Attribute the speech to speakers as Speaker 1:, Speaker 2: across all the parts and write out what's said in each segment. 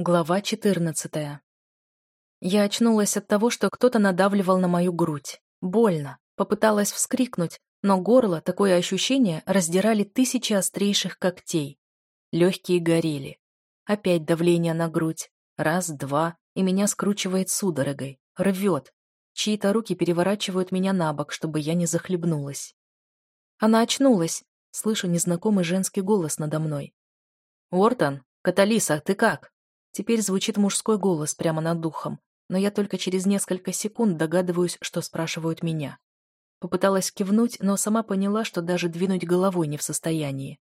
Speaker 1: Глава 14. Я очнулась от того, что кто-то надавливал на мою грудь. Больно. Попыталась вскрикнуть, но горло, такое ощущение, раздирали тысячи острейших когтей. Легкие горели. Опять давление на грудь. Раз, два, и меня скручивает судорогой. Рвет. Чьи-то руки переворачивают меня на бок, чтобы я не захлебнулась. Она очнулась. Слышу незнакомый женский голос надо мной. «Уортон, Каталиса, ты как?» Теперь звучит мужской голос прямо над духом, но я только через несколько секунд догадываюсь, что спрашивают меня. Попыталась кивнуть, но сама поняла, что даже двинуть головой не в состоянии.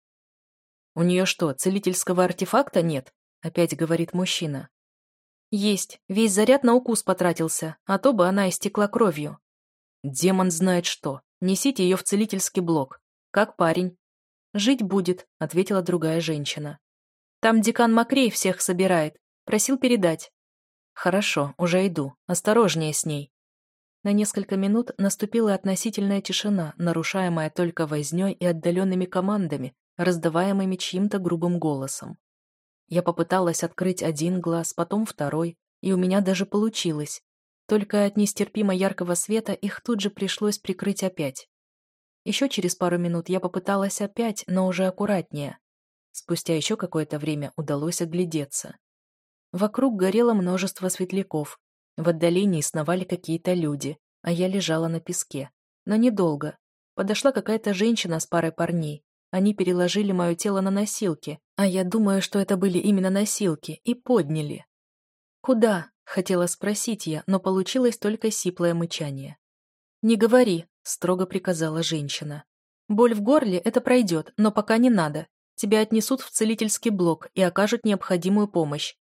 Speaker 1: «У нее что, целительского артефакта нет?» — опять говорит мужчина. «Есть. Весь заряд на укус потратился, а то бы она истекла кровью». «Демон знает что. Несите ее в целительский блок. Как парень?» «Жить будет», — ответила другая женщина. «Там декан Макрей всех собирает. Просил передать». «Хорошо, уже иду. Осторожнее с ней». На несколько минут наступила относительная тишина, нарушаемая только вознёй и отдаленными командами, раздаваемыми чьим-то грубым голосом. Я попыталась открыть один глаз, потом второй, и у меня даже получилось. Только от нестерпимо яркого света их тут же пришлось прикрыть опять. Еще через пару минут я попыталась опять, но уже аккуратнее. Спустя еще какое-то время удалось оглядеться. Вокруг горело множество светляков. В отдалении сновали какие-то люди, а я лежала на песке. Но недолго. Подошла какая-то женщина с парой парней. Они переложили мое тело на носилки, а я думаю, что это были именно носилки, и подняли. «Куда?» — хотела спросить я, но получилось только сиплое мычание. «Не говори», — строго приказала женщина. «Боль в горле — это пройдет, но пока не надо. Тебя отнесут в целительский блок и окажут необходимую помощь.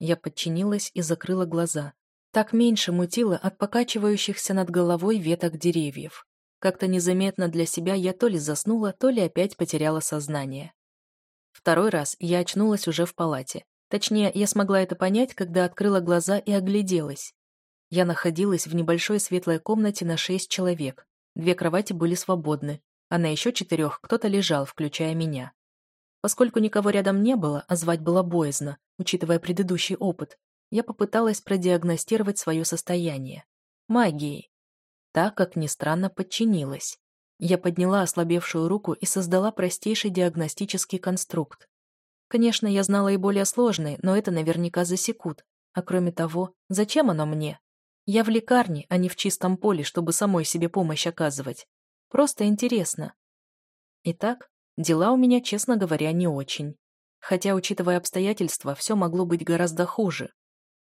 Speaker 1: Я подчинилась и закрыла глаза. Так меньше мутило от покачивающихся над головой веток деревьев. Как-то незаметно для себя я то ли заснула, то ли опять потеряла сознание. Второй раз я очнулась уже в палате. Точнее, я смогла это понять, когда открыла глаза и огляделась. Я находилась в небольшой светлой комнате на шесть человек. Две кровати были свободны, а на еще четырех кто-то лежал, включая меня. Поскольку никого рядом не было, а звать было боязно, учитывая предыдущий опыт, я попыталась продиагностировать свое состояние. Магией. Так, как ни странно, подчинилась. Я подняла ослабевшую руку и создала простейший диагностический конструкт. Конечно, я знала и более сложные, но это наверняка засекут. А кроме того, зачем оно мне? Я в лекарне, а не в чистом поле, чтобы самой себе помощь оказывать. Просто интересно. Итак, Дела у меня, честно говоря, не очень. Хотя, учитывая обстоятельства, все могло быть гораздо хуже.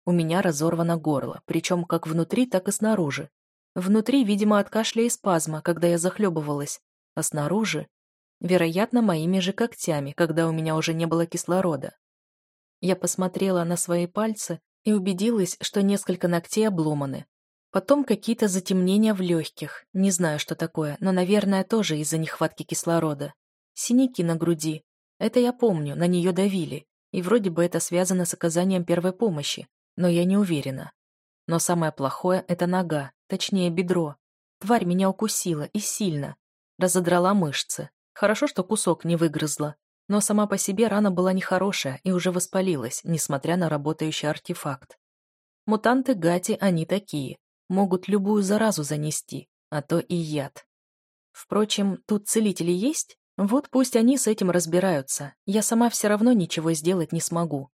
Speaker 1: У меня разорвано горло, причем как внутри, так и снаружи. Внутри, видимо, от кашля и спазма, когда я захлебывалась, а снаружи, вероятно, моими же когтями, когда у меня уже не было кислорода. Я посмотрела на свои пальцы и убедилась, что несколько ногтей обломаны. Потом какие-то затемнения в легких, не знаю, что такое, но, наверное, тоже из-за нехватки кислорода. Синяки на груди. Это я помню, на нее давили. И вроде бы это связано с оказанием первой помощи, но я не уверена. Но самое плохое — это нога, точнее бедро. Тварь меня укусила, и сильно. Разодрала мышцы. Хорошо, что кусок не выгрызла. Но сама по себе рана была нехорошая и уже воспалилась, несмотря на работающий артефакт. Мутанты Гати, они такие. Могут любую заразу занести, а то и яд. Впрочем, тут целители есть? Вот пусть они с этим разбираются. Я сама все равно ничего сделать не смогу.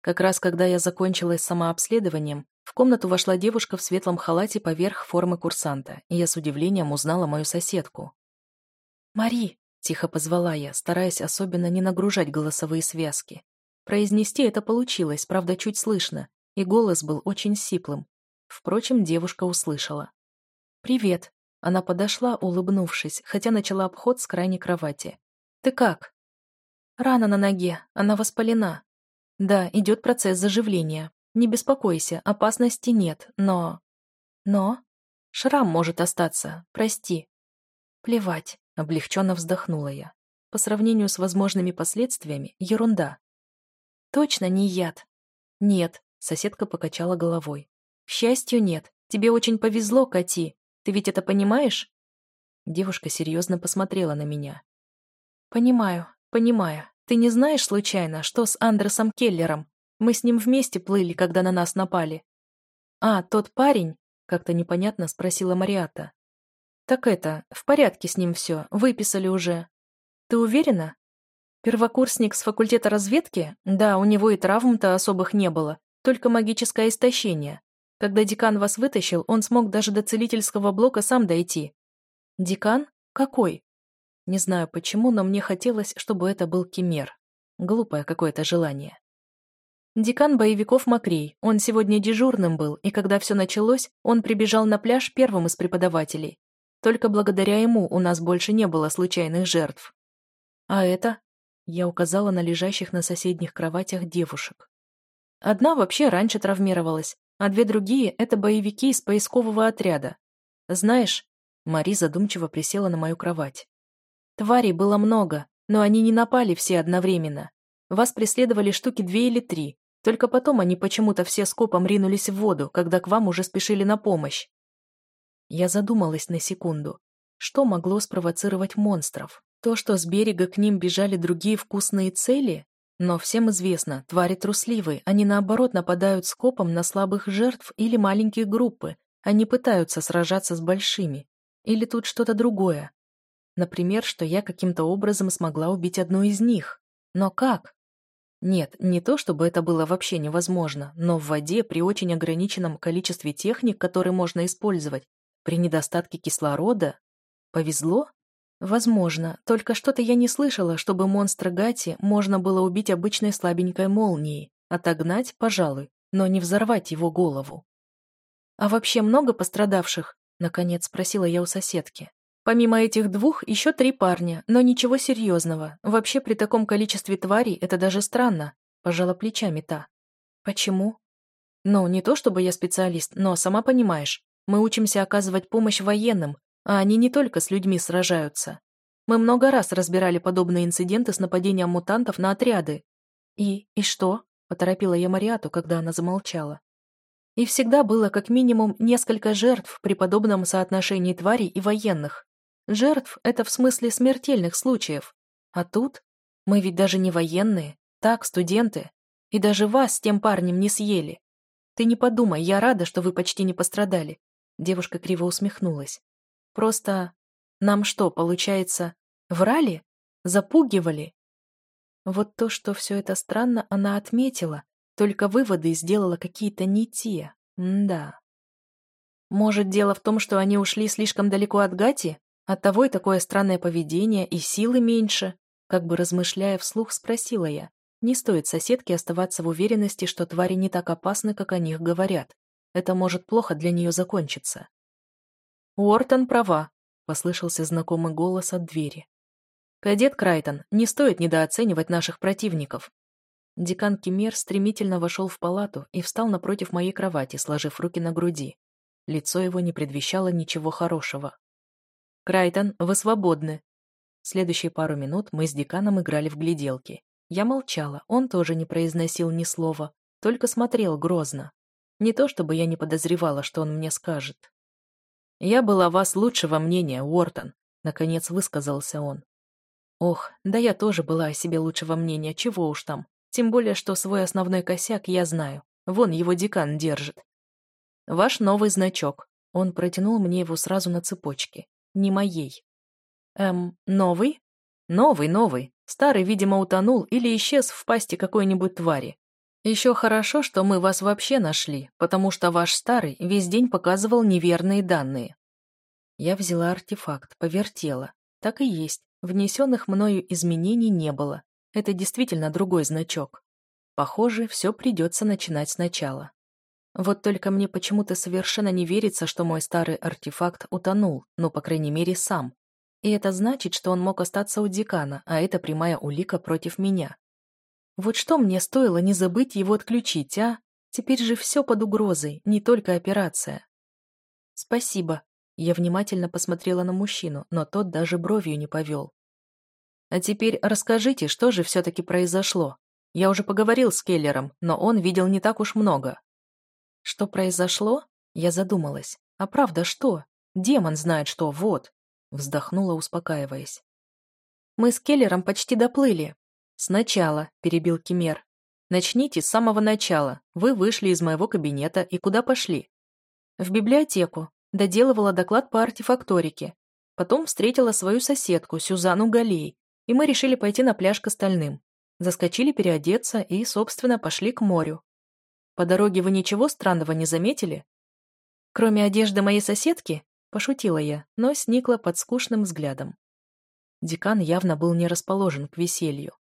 Speaker 1: Как раз когда я закончила с самообследованием, в комнату вошла девушка в светлом халате поверх формы курсанта, и я с удивлением узнала мою соседку. «Мари!» — тихо позвала я, стараясь особенно не нагружать голосовые связки. Произнести это получилось, правда, чуть слышно, и голос был очень сиплым. Впрочем, девушка услышала. «Привет!» Она подошла, улыбнувшись, хотя начала обход с крайней кровати. «Ты как?» «Рана на ноге, она воспалена». «Да, идет процесс заживления. Не беспокойся, опасности нет, но...» «Но?» «Шрам может остаться, прости». «Плевать», — облегченно вздохнула я. По сравнению с возможными последствиями, ерунда. «Точно не яд?» «Нет», — соседка покачала головой. «К счастью, нет. Тебе очень повезло, Кати. Ты ведь это понимаешь?» Девушка серьезно посмотрела на меня. «Понимаю, понимаю. Ты не знаешь, случайно, что с Андресом Келлером? Мы с ним вместе плыли, когда на нас напали. А, тот парень? Как-то непонятно спросила Мариата. Так это, в порядке с ним все, выписали уже. Ты уверена? Первокурсник с факультета разведки? Да, у него и травм-то особых не было, только магическое истощение. Когда декан вас вытащил, он смог даже до целительского блока сам дойти. Декан? Какой? Не знаю почему, но мне хотелось, чтобы это был Кемер. Глупое какое-то желание. Декан боевиков Макрей, он сегодня дежурным был, и когда все началось, он прибежал на пляж первым из преподавателей. Только благодаря ему у нас больше не было случайных жертв. А это? Я указала на лежащих на соседних кроватях девушек. Одна вообще раньше травмировалась, а две другие — это боевики из поискового отряда. Знаешь, Мари задумчиво присела на мою кровать. Тварей было много, но они не напали все одновременно. Вас преследовали штуки две или три, только потом они почему-то все скопом ринулись в воду, когда к вам уже спешили на помощь. Я задумалась на секунду. Что могло спровоцировать монстров? То, что с берега к ним бежали другие вкусные цели? Но всем известно, твари трусливые, они наоборот нападают скопом на слабых жертв или маленькие группы, они пытаются сражаться с большими. Или тут что-то другое? Например, что я каким-то образом смогла убить одну из них. Но как? Нет, не то чтобы это было вообще невозможно, но в воде при очень ограниченном количестве техник, которые можно использовать, при недостатке кислорода? Повезло? Возможно, только что-то я не слышала, чтобы монстра Гати можно было убить обычной слабенькой молнией, отогнать, пожалуй, но не взорвать его голову. «А вообще много пострадавших?» — наконец спросила я у соседки. «Помимо этих двух, еще три парня, но ничего серьезного. Вообще при таком количестве тварей это даже странно», — пожала плечами та. «Почему?» «Ну, не то чтобы я специалист, но сама понимаешь, мы учимся оказывать помощь военным, а они не только с людьми сражаются. Мы много раз разбирали подобные инциденты с нападением мутантов на отряды. И... и что? Поторопила я Мариату, когда она замолчала. И всегда было как минимум несколько жертв при подобном соотношении тварей и военных. Жертв — это в смысле смертельных случаев. А тут? Мы ведь даже не военные. Так, студенты. И даже вас с тем парнем не съели. Ты не подумай, я рада, что вы почти не пострадали. Девушка криво усмехнулась. Просто нам что, получается, врали? Запугивали? Вот то, что все это странно, она отметила, только выводы сделала какие-то не те. М да. Может, дело в том, что они ушли слишком далеко от Гати? Оттого и такое странное поведение, и силы меньше? Как бы размышляя вслух, спросила я. Не стоит соседке оставаться в уверенности, что твари не так опасны, как о них говорят. Это может плохо для нее закончиться. «Уортон права», — послышался знакомый голос от двери. «Кадет Крайтон, не стоит недооценивать наших противников». Декан Кемер стремительно вошел в палату и встал напротив моей кровати, сложив руки на груди. Лицо его не предвещало ничего хорошего. «Крайтон, вы свободны». Следующие пару минут мы с деканом играли в гляделки. Я молчала, он тоже не произносил ни слова, только смотрел грозно. Не то чтобы я не подозревала, что он мне скажет. «Я был о вас лучшего мнения, Уортон», — наконец высказался он. «Ох, да я тоже была о себе лучшего мнения, чего уж там. Тем более, что свой основной косяк я знаю. Вон его декан держит. Ваш новый значок». Он протянул мне его сразу на цепочке. Не моей. «Эм, новый?» «Новый, новый. Старый, видимо, утонул или исчез в пасти какой-нибудь твари. Еще хорошо, что мы вас вообще нашли, потому что ваш старый весь день показывал неверные данные. Я взяла артефакт, повертела. Так и есть. Внесенных мною изменений не было. Это действительно другой значок. Похоже, все придется начинать сначала. Вот только мне почему-то совершенно не верится, что мой старый артефакт утонул, ну, по крайней мере, сам. И это значит, что он мог остаться у декана, а это прямая улика против меня. Вот что мне стоило не забыть его отключить, а? Теперь же все под угрозой, не только операция. Спасибо. Я внимательно посмотрела на мужчину, но тот даже бровью не повел. А теперь расскажите, что же все-таки произошло. Я уже поговорил с Келлером, но он видел не так уж много. Что произошло? Я задумалась. А правда что? Демон знает что, вот. Вздохнула, успокаиваясь. Мы с Келлером почти доплыли, «Сначала», — перебил Кемер. Начните с самого начала. Вы вышли из моего кабинета и куда пошли? В библиотеку. Доделывала доклад по артефакторике. Потом встретила свою соседку, Сюзанну Галей, и мы решили пойти на пляж к остальным. Заскочили переодеться и, собственно, пошли к морю. По дороге вы ничего странного не заметили? Кроме одежды моей соседки, пошутила я, но сникла под скучным взглядом. Декан явно был не расположен к веселью.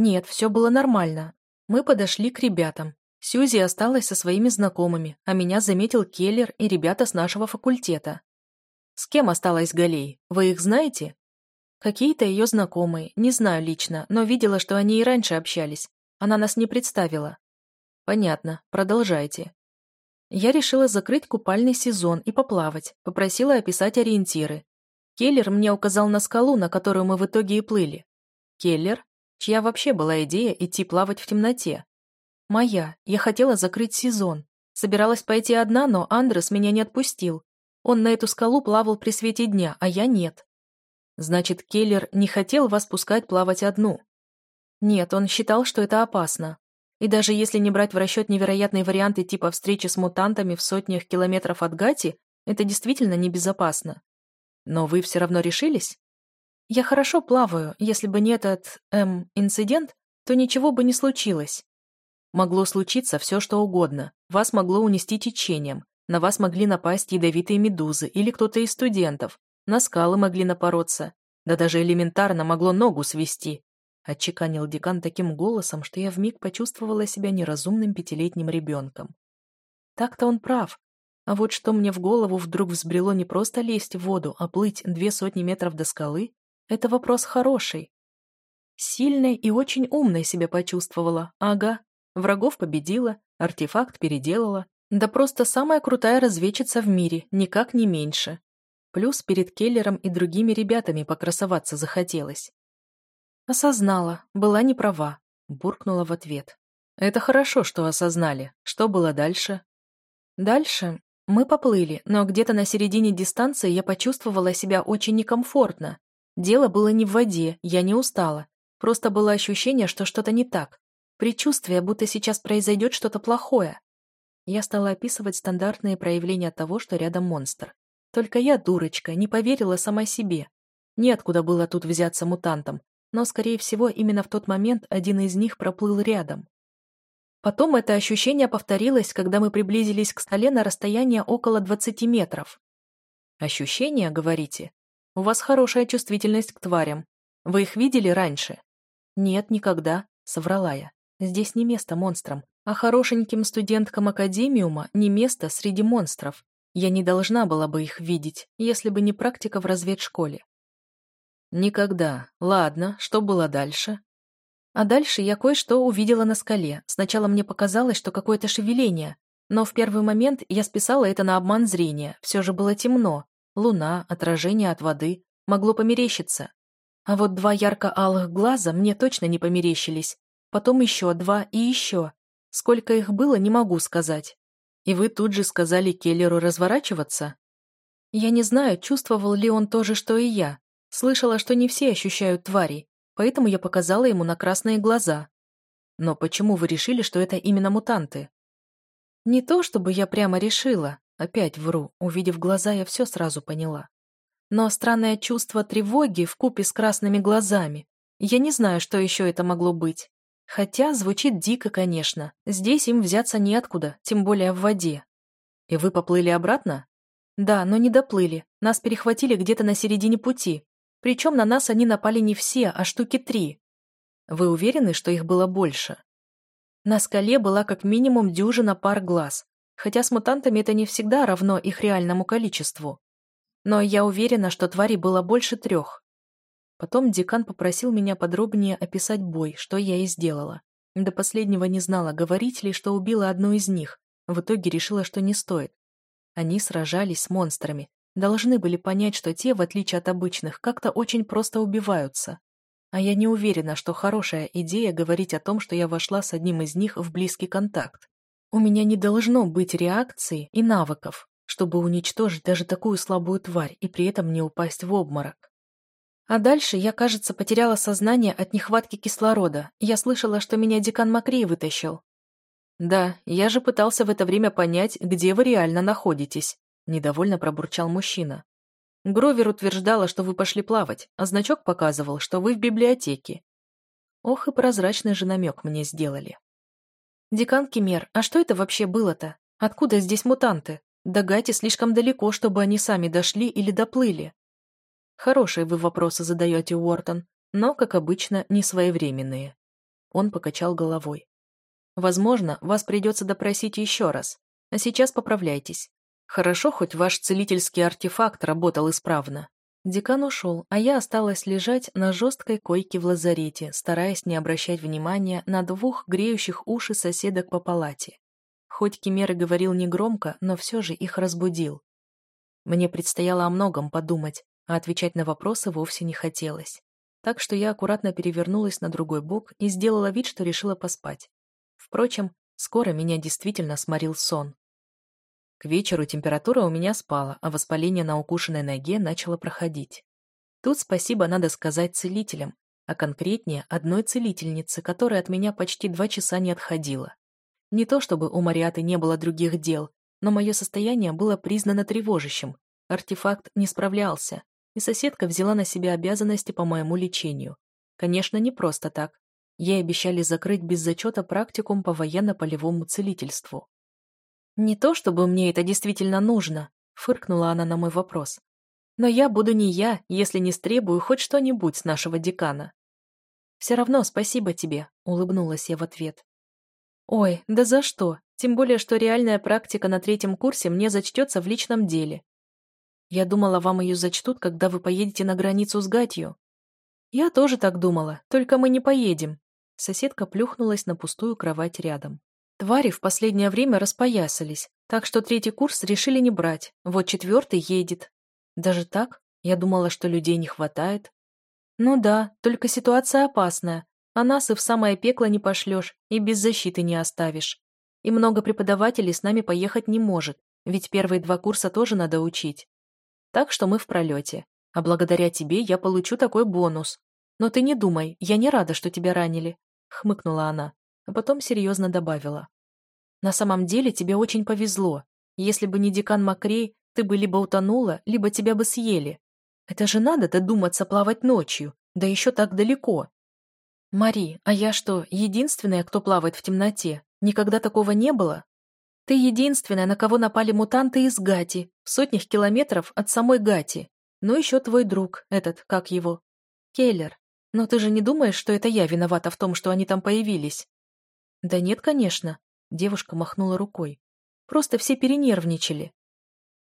Speaker 1: Нет, все было нормально. Мы подошли к ребятам. Сьюзи осталась со своими знакомыми, а меня заметил Келлер и ребята с нашего факультета. С кем осталась Галей? Вы их знаете? Какие-то ее знакомые, не знаю лично, но видела, что они и раньше общались. Она нас не представила. Понятно, продолжайте. Я решила закрыть купальный сезон и поплавать, попросила описать ориентиры. Келлер мне указал на скалу, на которую мы в итоге и плыли. Келлер? Чья вообще была идея идти плавать в темноте. Моя. Я хотела закрыть сезон. Собиралась пойти одна, но Андрес меня не отпустил. Он на эту скалу плавал при свете дня, а я нет. Значит, Келлер не хотел вас пускать плавать одну. Нет, он считал, что это опасно. И даже если не брать в расчет невероятные варианты типа встречи с мутантами в сотнях километров от Гати, это действительно небезопасно. Но вы все равно решились? Я хорошо плаваю, если бы не этот, эм, инцидент, то ничего бы не случилось. Могло случиться все, что угодно. Вас могло унести течением, на вас могли напасть ядовитые медузы или кто-то из студентов, на скалы могли напороться, да даже элементарно могло ногу свести. Отчеканил декан таким голосом, что я вмиг почувствовала себя неразумным пятилетним ребенком. Так-то он прав. А вот что мне в голову вдруг взбрело не просто лезть в воду, а плыть две сотни метров до скалы, это вопрос хороший. Сильной и очень умной себя почувствовала. Ага. Врагов победила, артефакт переделала. Да просто самая крутая разведчица в мире, никак не меньше. Плюс перед Келлером и другими ребятами покрасоваться захотелось. Осознала, была не права, буркнула в ответ. Это хорошо, что осознали. Что было дальше? Дальше мы поплыли, но где-то на середине дистанции я почувствовала себя очень некомфортно. Дело было не в воде, я не устала. Просто было ощущение, что что-то не так. Предчувствие, будто сейчас произойдет что-то плохое. Я стала описывать стандартные проявления того, что рядом монстр. Только я, дурочка, не поверила сама себе. Неоткуда было тут взяться мутантом, но, скорее всего, именно в тот момент один из них проплыл рядом. Потом это ощущение повторилось, когда мы приблизились к столе на расстояние около 20 метров. Ощущение, говорите? У вас хорошая чувствительность к тварям. Вы их видели раньше? Нет, никогда, соврала я. Здесь не место монстрам, а хорошеньким студенткам академиума не место среди монстров. Я не должна была бы их видеть, если бы не практика в разведшколе. Никогда. Ладно, что было дальше? А дальше я кое-что увидела на скале. Сначала мне показалось, что какое-то шевеление, но в первый момент я списала это на обман зрения. Все же было темно, луна, отражение от воды, могло померещиться. А вот два ярко-алых глаза мне точно не померещились. Потом еще два и еще. Сколько их было, не могу сказать. И вы тут же сказали Келлеру разворачиваться? Я не знаю, чувствовал ли он то же, что и я. Слышала, что не все ощущают тварей, поэтому я показала ему на красные глаза. Но почему вы решили, что это именно мутанты? Не то, чтобы я прямо решила. Опять вру, увидев глаза, я все сразу поняла. Но странное чувство тревоги в купе с красными глазами. Я не знаю, что еще это могло быть. Хотя звучит дико, конечно. Здесь им взяться неоткуда, тем более в воде. И вы поплыли обратно? Да, но не доплыли. Нас перехватили где-то на середине пути. Причем на нас они напали не все, а штуки три. Вы уверены, что их было больше? На скале была как минимум дюжина пар глаз, хотя с мутантами это не всегда равно их реальному количеству. Но я уверена, что тварей было больше трех. Потом декан попросил меня подробнее описать бой, что я и сделала. До последнего не знала, говорить ли, что убила одну из них. В итоге решила, что не стоит. Они сражались с монстрами. Должны были понять, что те, в отличие от обычных, как-то очень просто убиваются. А я не уверена, что хорошая идея говорить о том, что я вошла с одним из них в близкий контакт. У меня не должно быть реакции и навыков, чтобы уничтожить даже такую слабую тварь и при этом не упасть в обморок. А дальше я, кажется, потеряла сознание от нехватки кислорода. Я слышала, что меня декан Макрей вытащил. «Да, я же пытался в это время понять, где вы реально находитесь», – недовольно пробурчал мужчина. Гровер утверждала, что вы пошли плавать, а значок показывал, что вы в библиотеке. Ох и прозрачный же намек мне сделали. Декан Кемер, а что это вообще было-то? Откуда здесь мутанты? До Гати слишком далеко, чтобы они сами дошли или доплыли. Хорошие вы вопросы задаете, Уортон, но, как обычно, не своевременные. Он покачал головой. Возможно, вас придется допросить еще раз, а сейчас поправляйтесь. Хорошо, хоть ваш целительский артефакт работал исправно. Декан ушел, а я осталась лежать на жесткой койке в лазарете, стараясь не обращать внимания на двух греющих уши соседок по палате. Хоть Кемер и говорил негромко, но все же их разбудил. Мне предстояло о многом подумать, а отвечать на вопросы вовсе не хотелось. Так что я аккуратно перевернулась на другой бок и сделала вид, что решила поспать. Впрочем, скоро меня действительно сморил сон. К вечеру температура у меня спала, а воспаление на укушенной ноге начало проходить. Тут спасибо надо сказать целителям, а конкретнее одной целительнице, которая от меня почти два часа не отходила. Не то чтобы у Мариаты не было других дел, но мое состояние было признано тревожащим, артефакт не справлялся, и соседка взяла на себя обязанности по моему лечению. Конечно, не просто так. Ей обещали закрыть без зачета практикум по военно-полевому целительству. «Не то, чтобы мне это действительно нужно», — фыркнула она на мой вопрос. «Но я буду не я, если не стребую хоть что-нибудь с нашего декана». «Все равно спасибо тебе», — улыбнулась я в ответ. «Ой, да за что? Тем более, что реальная практика на третьем курсе мне зачтется в личном деле. Я думала, вам ее зачтут, когда вы поедете на границу с Гатью». «Я тоже так думала, только мы не поедем». Соседка плюхнулась на пустую кровать рядом. Твари в последнее время распоясались, так что третий курс решили не брать, вот четвертый едет. Даже так? Я думала, что людей не хватает. Ну да, только ситуация опасная, а нас и в самое пекло не пошлешь, и без защиты не оставишь. И много преподавателей с нами поехать не может, ведь первые два курса тоже надо учить. Так что мы в пролете. А благодаря тебе я получу такой бонус. Но ты не думай, я не рада, что тебя ранили», — хмыкнула она а потом серьезно добавила. «На самом деле тебе очень повезло. Если бы не декан Макрей, ты бы либо утонула, либо тебя бы съели. Это же надо додуматься плавать ночью, да еще так далеко». «Мари, а я что, единственная, кто плавает в темноте? Никогда такого не было?» «Ты единственная, на кого напали мутанты из Гати, в сотнях километров от самой Гати. Ну еще твой друг, этот, как его? Келлер. Но ты же не думаешь, что это я виновата в том, что они там появились?» «Да нет, конечно», — девушка махнула рукой. «Просто все перенервничали».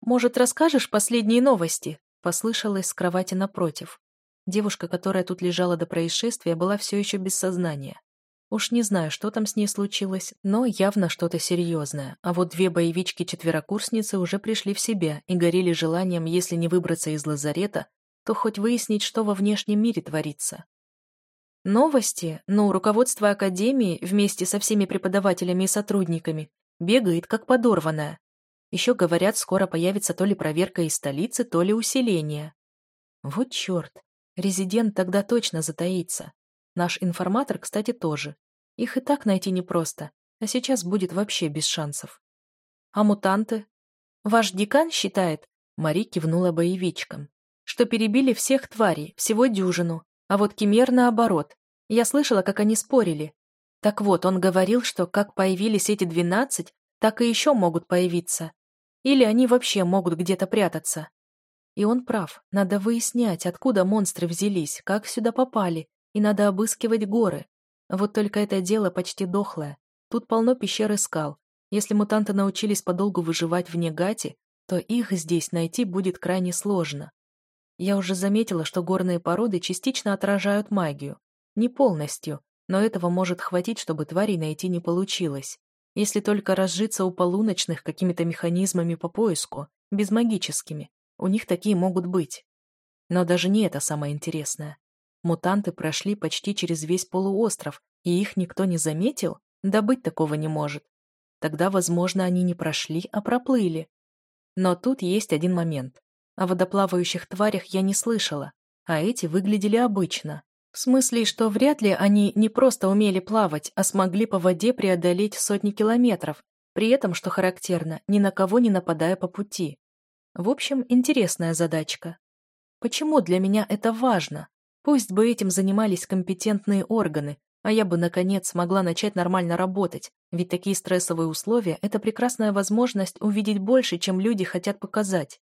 Speaker 1: «Может, расскажешь последние новости?» — послышалось с кровати напротив. Девушка, которая тут лежала до происшествия, была все еще без сознания. Уж не знаю, что там с ней случилось, но явно что-то серьезное. А вот две боевички-четверокурсницы уже пришли в себя и горели желанием, если не выбраться из лазарета, то хоть выяснить, что во внешнем мире творится. Новости, но руководство Академии вместе со всеми преподавателями и сотрудниками бегает как подорванное. Еще говорят, скоро появится то ли проверка из столицы, то ли усиление. Вот черт, резидент тогда точно затаится. Наш информатор, кстати, тоже. Их и так найти непросто, а сейчас будет вообще без шансов. А мутанты? Ваш декан считает, Мари кивнула боевичкам, что перебили всех тварей, всего дюжину, а вот Кемер наоборот. Я слышала, как они спорили. Так вот, он говорил, что как появились эти двенадцать, так и еще могут появиться. Или они вообще могут где-то прятаться. И он прав. Надо выяснять, откуда монстры взялись, как сюда попали, и надо обыскивать горы. Вот только это дело почти дохлое. Тут полно пещер и скал. Если мутанты научились подолгу выживать вне гати, то их здесь найти будет крайне сложно. Я уже заметила, что горные породы частично отражают магию. Не полностью, но этого может хватить, чтобы тварей найти не получилось. Если только разжиться у полуночных какими-то механизмами по поиску, безмагическими. У них такие могут быть. Но даже не это самое интересное. Мутанты прошли почти через весь полуостров, и их никто не заметил? Да быть такого не может. Тогда, возможно, они не прошли, а проплыли. Но тут есть один момент. О водоплавающих тварях я не слышала. а эти выглядели обычно. В смысле, что вряд ли они не просто умели плавать, а смогли по воде преодолеть сотни километров, при этом, что характерно, ни на кого не нападая по пути. В общем, интересная задачка. Почему для меня это важно? Пусть бы этим занимались компетентные органы, а я бы, наконец, смогла начать нормально работать, ведь такие стрессовые условия – это прекрасная возможность увидеть больше, чем люди хотят показать.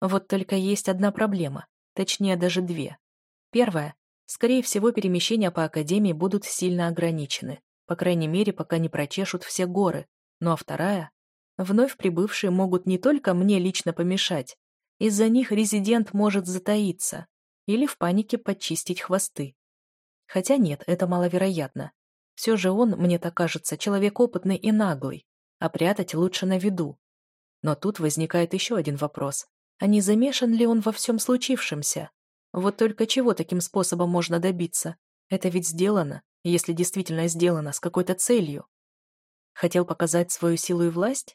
Speaker 1: Вот только есть одна проблема, точнее даже две. Первая – скорее всего, перемещения по Академии будут сильно ограничены, по крайней мере, пока не прочешут все горы, ну а вторая – вновь прибывшие могут не только мне лично помешать, из-за них резидент может затаиться или в панике подчистить хвосты. Хотя нет, это маловероятно. Все же он, мне так кажется, человек опытный и наглый, а прятать лучше на виду. Но тут возникает еще один вопрос. А не замешан ли он во всем случившемся? Вот только чего таким способом можно добиться? Это ведь сделано, если действительно сделано, с какой-то целью. Хотел показать свою силу и власть?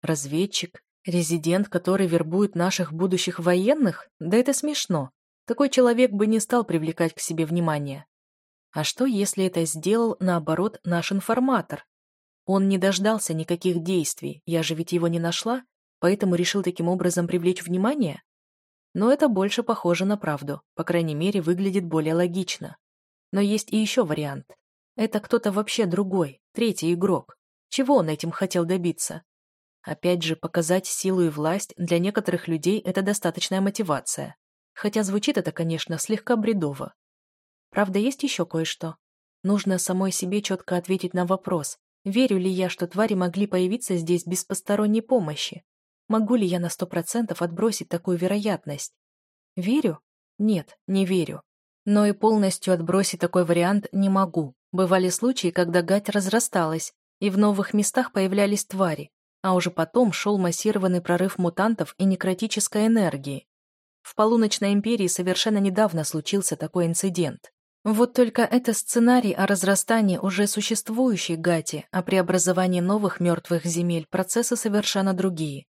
Speaker 1: Разведчик? Резидент, который вербует наших будущих военных? Да это смешно. Такой человек бы не стал привлекать к себе внимание. А что, если это сделал, наоборот, наш информатор? Он не дождался никаких действий, я же ведь его не нашла, поэтому решил таким образом привлечь внимание? Но это больше похоже на правду, по крайней мере, выглядит более логично. Но есть и еще вариант. Это кто-то вообще другой, третий игрок. Чего он этим хотел добиться? Опять же, показать силу и власть для некоторых людей – это достаточная мотивация. Хотя звучит это, конечно, слегка бредово. Правда, есть еще кое-что. Нужно самой себе четко ответить на вопрос, верю ли я, что твари могли появиться здесь без посторонней помощи. Могу ли я на сто процентов отбросить такую вероятность? Верю? Нет, не верю. Но и полностью отбросить такой вариант не могу. Бывали случаи, когда гать разрасталась, и в новых местах появлялись твари, а уже потом шел массированный прорыв мутантов и некротической энергии. В полуночной империи совершенно недавно случился такой инцидент. Вот только это сценарий о разрастании уже существующей гати, а преобразовании новых мертвых земель процессы совершенно другие.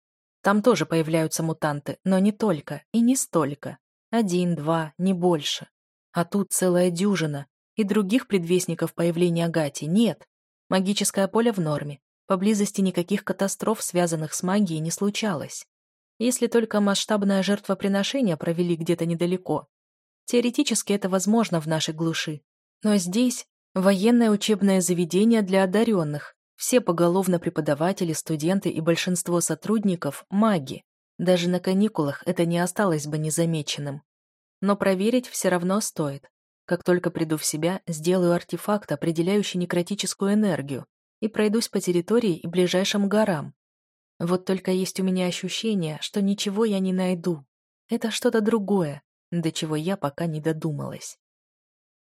Speaker 1: Там тоже появляются мутанты, но не только и не столько. Один, два, не больше. А тут целая дюжина, и других предвестников появления гати нет. Магическое поле в норме. Поблизости никаких катастроф, связанных с магией, не случалось. Если только масштабное жертвоприношение провели где-то недалеко. Теоретически это возможно в нашей глуши. Но здесь военное учебное заведение для одаренных. Все поголовно преподаватели, студенты и большинство сотрудников – маги. Даже на каникулах это не осталось бы незамеченным. Но проверить все равно стоит. Как только приду в себя, сделаю артефакт, определяющий некротическую энергию, и пройдусь по территории и ближайшим горам. Вот только есть у меня ощущение, что ничего я не найду. Это что-то другое, до чего я пока не додумалась.